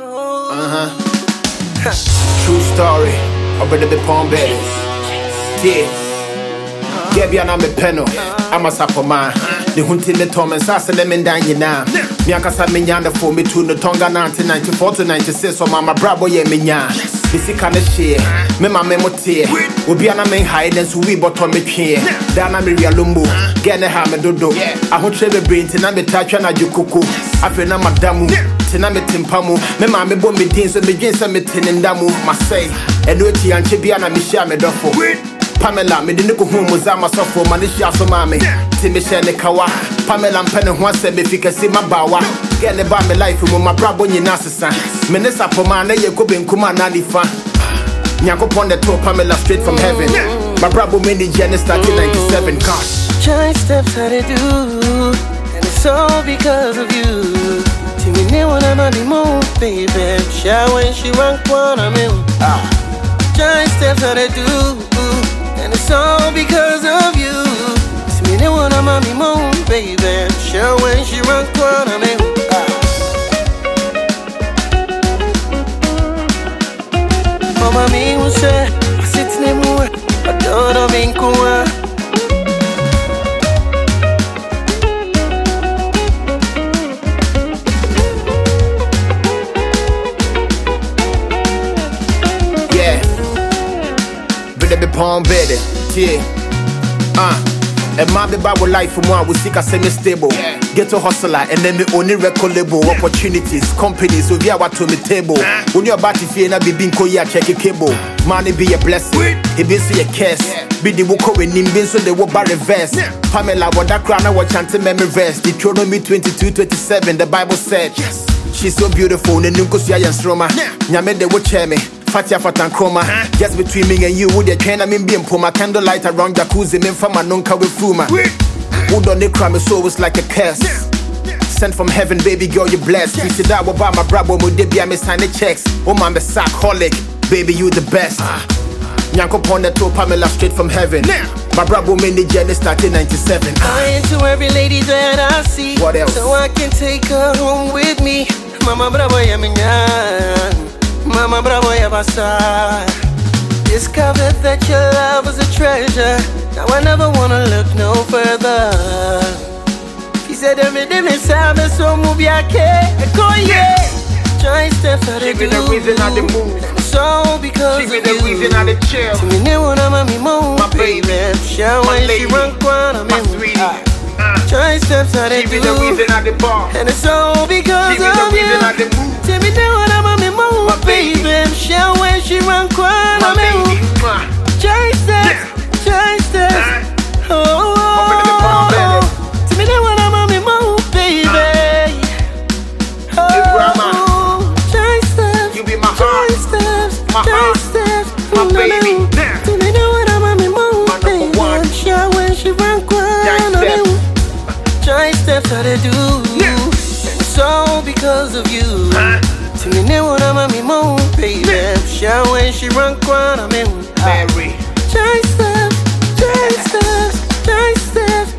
Uh huh. True story. Ọbẹ̀dẹ̀ bẹ̀ pọ́n bẹ́ẹ̀. Yeah. Gẹ̀bi àná mi pẹ́ no. Ama sapọ̀ maa. Ne ho nti ne tɔn me nsa ase ne me ndan nyinaa. Me ankasa me tu ne tɔnga 1994 to 96 ɔma ma brabɔ yɛ me nyaa. Me sika ne hyeɛ. Me ma me mo teɛ. Obi ana me nhae ne nso wi bɔtɔ me tweɛ. Da na me wia lombo. Gɛ ne ha me dodo. Ahokyerɛ bebree nti na me ta atwa na agye koko. Na ma da mu. Te na me te mpa mu. Me ma me bɔ me din so me dwen sɛ me te ne nda mu. Ma sɛe. Ɛno akyi ankyɛ bia na me hyia me dɔfo. Pamela, me de ne ko hu mu za masɔfo ma ne hyia so maa me te me hyɛ ne kawa Pamela mpɛ ne ho asɛm efi kɛse ma bawa gɛ ne ba me life mu ma brabɔ nyinaa sesa me ne sapɔ maa ne yɛ ko benkum anaa nifa nyankopɔn de too Pamela straight from heaven ma brabɔ me ne gye ne start in 97 gosh Giant steps how to do, and it's all because of you. Timmy knew when I'm on the move, baby. Shower when she run one I'm in. Ah. Giant steps how to do, and it's all because of you. Timmy knew when I'm on the move, baby. Shower when she run one I'm in. Ah. Mama mi unse, asitne muwe, adoro vinkuwa. Bede be pɔn bede tie uh. ɛma beba wo life mu a wo sika sɛ me stable get a hustler ɛnɛ me oni record label. Opportunities companies obi a wato me table. Wo ne ɔba te fie na biribi nkɔ yi akyɛke cable. Ne bi yɛ blessing ebi nso yɛ curse. Bi de wo kɔ w'anim bi nso de wo ba reverse. Pamela wɔda kora na wɔkyante memory verse deuteronomy 22 27 the bible said. Yes. she's so beautiful ne nim kosua yɛ nsoroma nyame de wo kyɛɛ me Fatia Fatankroma, just between me and you, would you train? I mean, being puma candlelight around jacuzzi, me from my nunca with fuma. Wood on the crime, so it's like a curse. Sent from heaven, baby girl, you blessed. We said that about my brabo, mo de be me sign the checks. Oh, man, the sack holic, baby, you the best. Ah. Nyanko Pon the Pamela straight from heaven. My brabo made the journey started 97. I into every lady that I see. What else? So I can take her home with me. Mama bravo ya minyan. Mama bravo ya basa. Discovered that your love was a treasure. Now I never wanna look no further. He said, "Every day me sabe so mubi ake ekoye." Try step out She of the reason I the move. So because She be of the reason I the chill. To me, ne wanna mami mo, My baby. My when she run kwana My me. sweetie. Uh, Try steps She be do. the reason I the bar. And it's all because She be the of reason I you. the move. Tell me now what I'm on My baby. Show when she run My me. Steps, try steps. uh, Oh, baby. Now what I'm on me move, baby. Oh, try steps. You be my Try heart. steps, My steps. My No, no, baby. no. Me now what I'm on me move, My number baby. one. Show when she run me. Giant steps how they do. Yeah. It's all because of you. uh, To me, ne wanna mami mo, baby. Show when she run kwana me. Mary. Giant steps, giant steps, giant steps.